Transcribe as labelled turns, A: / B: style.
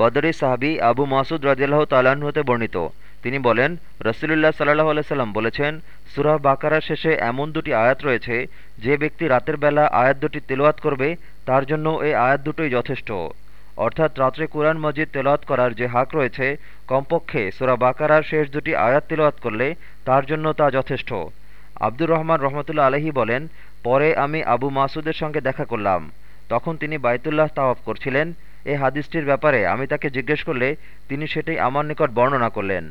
A: বদরি সাহাবি আবু মাসুদ রাজিয়াল্লাহ তালাহ হতে বর্ণিত। তিনি বলেন, রসুলুল্লাহ সাল্লাহ আলাইসাল্লাম বলেছেন সুরাহ বাকারার শেষে এমন দুটি আয়াত রয়েছে, যে ব্যক্তি রাতের বেলা আয়াত দুটি তেলোয়াত করবে, তার জন্য এই আয়াত দুটোই যথেষ্ট। অর্থাৎ রাত্রে কোরআন মজিদ তেলাওয়াত করার যে হাক রয়েছে, কমপক্ষে সুরা বাকারার শেষ দুটি আয়াত তেলাওয়াত করলে তার জন্য তা যথেষ্ট। আব্দুর রহমান রহমতুল্লা আলহী বলেন, পরে আমি আবু মাসুদের সঙ্গে দেখা করলাম। তখন তিনি বাইতুল্লাহ তাওয়াফ করছিলেন এ হাদিসটির ব্যাপারে আমি তাকে জিজ্ঞেস করলে তিনি সেটি আমার নিকট বর্ণনা করলেন।